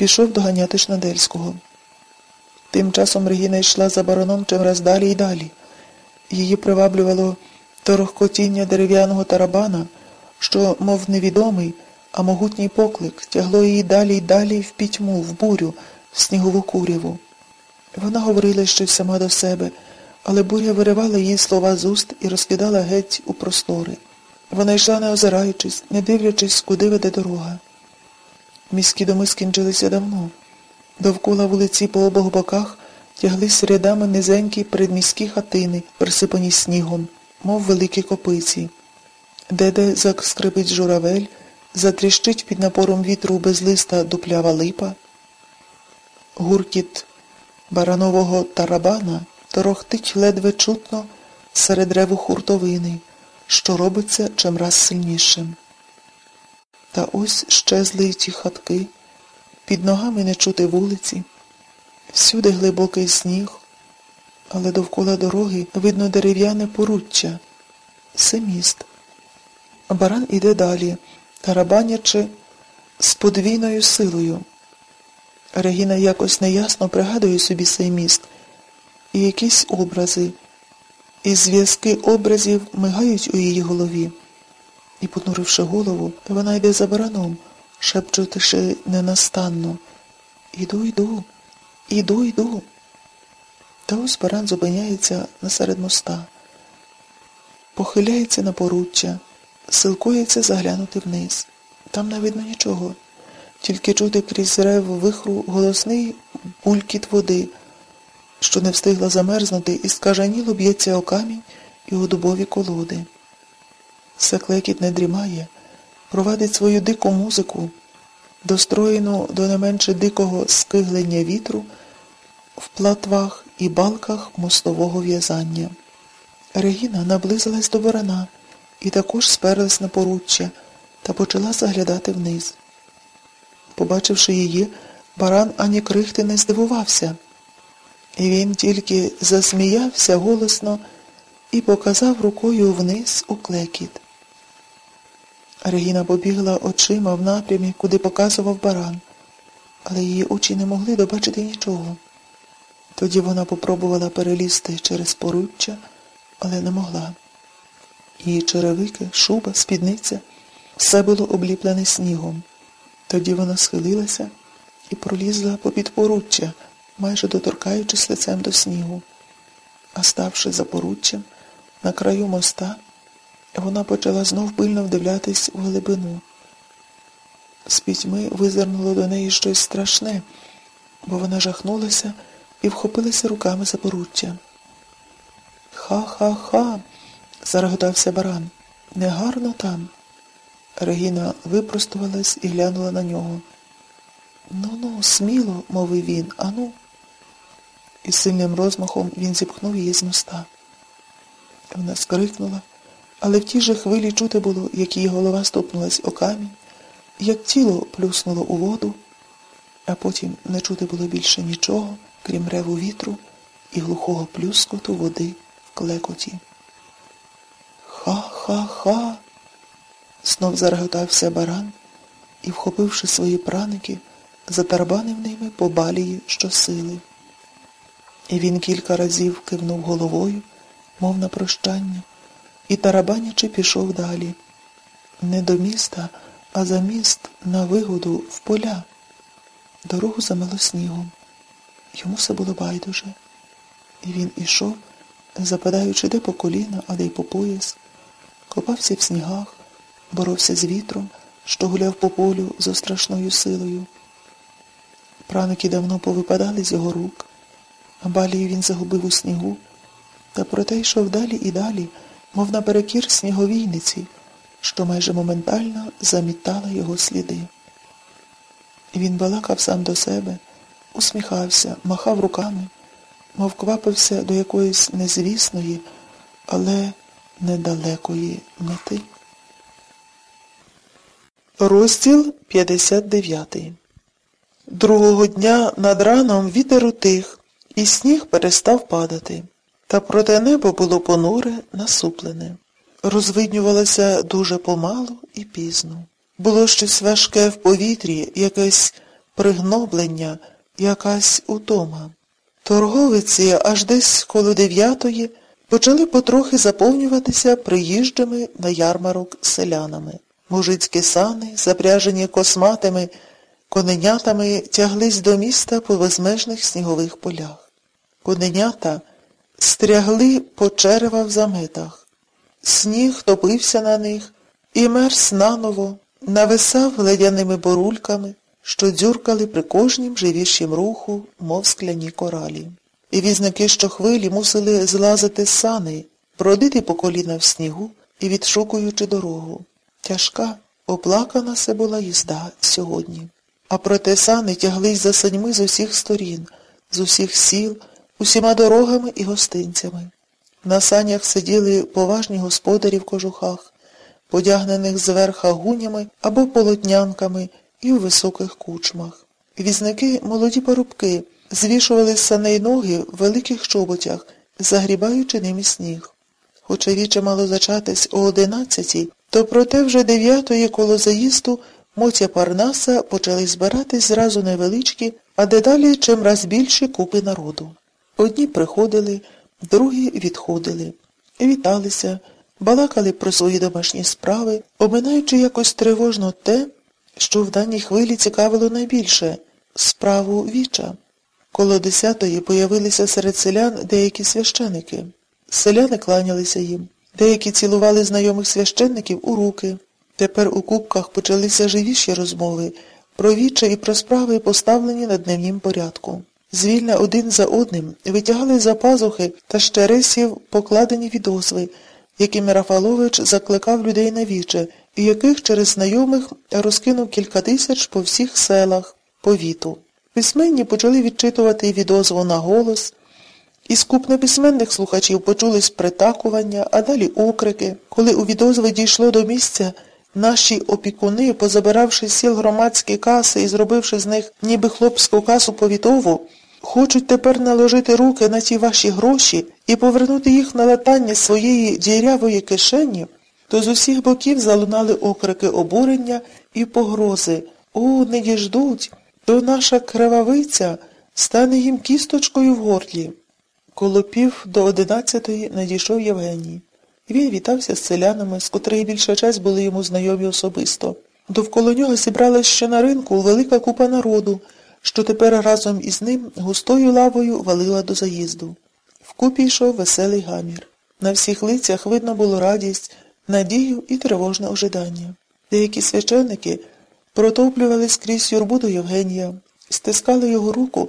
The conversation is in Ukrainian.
пішов доганяти Шнадельського. Тим часом Регіна йшла за бароном чимраз далі і далі. Її приваблювало торохкотіння дерев'яного тарабана, що, мов невідомий, а могутній поклик тягло її далі й далі в пітьму, в бурю, в снігову куряву. Вона говорила щось сама до себе, але буря виривала її слова з уст і розкидала геть у простори. Вона йшла, не озираючись, не дивлячись, куди веде дорога. Міські доми скінчилися давно. Довкола вулиці по обох боках тяглись рядами низенькі передміські хатини, присипані снігом, мов великі копиці. Де-де заскрипить журавель, затріщить під напором вітру безлиста дуплява липа. Гуркіт баранового тарабана торохтить ледве чутно серед реву хуртовини, що робиться чимраз сильнішим. Та ось щезли й ті хатки, під ногами не чути вулиці, всюди глибокий сніг, але довкола дороги видно дерев'яне поруччя. Це міст. Баран іде далі, тарабанячи з подвійною силою. Регіна якось неясно пригадує собі цей міст і якісь образи, і зв'язки образів мигають у її голові. І, понуривши голову, вона йде за бараном, шепчутиши ненастанно. Іду, йду, іду, йду. Та ось баран зупиняється насеред моста, похиляється на поруччя, силкується заглянути вниз. Там не видно нічого, тільки чути крізь рев вихру голосний булькіт води, що не встигла замерзнути і скажаніло б'ється о камінь і у дубові колоди. Секлекіт не дрімає, провадить свою дику музику, достроєну до не менше дикого скиглення вітру в платвах і балках мостового в'язання. Регіна наблизилась до барана і також сперлась на поруччя та почала заглядати вниз. Побачивши її, баран ані крихти не здивувався. І він тільки засміявся голосно і показав рукою вниз у клекіт. Регіна побігла очима в напрямі, куди показував баран, але її очі не могли добачити нічого. Тоді вона попробувала перелізти через поруччя, але не могла. Її черевики, шуба, спідниця все було обліплене снігом. Тоді вона схилилася і пролізла попід поруччя, майже доторкаючись лицем до снігу. А ставши за поруччям, на краю моста, вона почала знов пильно вдивлятись у глибину. З пітьми визирнуло до неї щось страшне, бо вона жахнулася і вхопилася руками за поруччя. Ха-ха-ха, зареготався баран. Негарно там. Регіна випростувалась і глянула на нього. Ну ну, сміло, мовив він, ану. І сильним розмахом він зіпхнув її з моста. Вона скрикнула, але в тій же хвилі чути було, як її голова стопнулась о камінь, як тіло плюснуло у воду, а потім не чути було більше нічого, крім реву вітру і глухого плюскоту води в клекоті. Ха-ха-ха. Знов зареготався баран і, вхопивши свої праники, затарабанив ними по балії щосили. І він кілька разів кивнув головою, мов на прощання, і тарабанячи пішов далі. Не до міста, а за міст на вигоду в поля. Дорогу замело снігом. Йому все було байдуже. І він ішов, западаючи де по коліна, а де й по пояс, копався в снігах, боровся з вітром, що гуляв по полю зо страшною силою. Праники давно повипадали з його рук, балію він загубив у снігу, та проте йшов далі і далі, мов наперекір сніговійниці, що майже моментально замітала його сліди. Він балакав сам до себе, усміхався, махав руками, мов квапився до якоїсь незвісної, але недалекої мети. Розділ 59 Другого дня над раном вітер утих, і сніг перестав падати. Та проте небо було понуре, насуплене. Розвиднювалося дуже помалу і пізно. Було щось важке в повітрі, якесь пригноблення, якась утома. Торговиці аж десь коло дев'ятої почали потрохи заповнюватися приїжджими на ярмарок селянами. Мужицькі сани, запряжені косматими коненятами, тяглись до міста по безмежних снігових полях. Коненята стрягли по черева в заметах. Сніг топився на них і мерз наново, нависав ледяними борульками, що дзюркали при кожнім живішім руху, мов скляні коралі. І візники щохвилі мусили злазити з сани, бродити по коліна в снігу і відшукуючи дорогу. Тяжка, оплакана се була їзда сьогодні. А проте сани тяглись за саньми з усіх сторін, з усіх сіл, усіма дорогами і гостинцями. На санях сиділи поважні господарі в кожухах, подягнених зверха гунями або полотнянками і в високих кучмах. Візники, молоді парубки, звішували саней ноги в великих чоботях, загрібаючи ними сніг. Хоча віче мало зачатись о одинадцятій, то проте вже дев'ятої коло заїзду Мотя Парнаса почали збиратись зразу невеличкі, а дедалі чимраз більші купи народу. Одні приходили, другі відходили, віталися, балакали про свої домашні справи, оминаючи якось тривожно те, що в даній хвилі цікавило найбільше справу віча. Коло десятої появилися серед селян деякі священики. Селяни кланялися їм, деякі цілували знайомих священників у руки. Тепер у кубках почалися живіші розмови про віче і про справи, поставлені на дневнім порядку. Звільна один за одним витягали за пазухи та щересів покладені відозви, якими Рафалович закликав людей на віче, і яких через знайомих розкинув кілька тисяч по всіх селах повіту. Письменні почали відчитувати відозву на голос. Із куп неписьменних слухачів почулись притакування, а далі окрики. Коли у відозви дійшло до місця, наші опікуни, позабиравши сіл громадські каси і зробивши з них ніби хлопську касу повітову, хочуть тепер наложити руки на ті ваші гроші і повернути їх на латання своєї дірявої кишені, то з усіх боків залунали окрики обурення і погрози. О, не діждуть, то наша кривавиця стане їм кісточкою в горлі. Коло пів до одинадцятої надійшов Євгеній. Він вітався з селянами, з котрих більша часть були йому знайомі особисто. Довкола нього зібралась ще на ринку велика купа народу, що тепер разом із ним густою лавою валила до заїзду. Вкупі йшов веселий гамір. На всіх лицях видно було радість, надію і тривожне ожидання. Деякі священники протоплювали скрізь юрбу до Євгенія, стискали його руку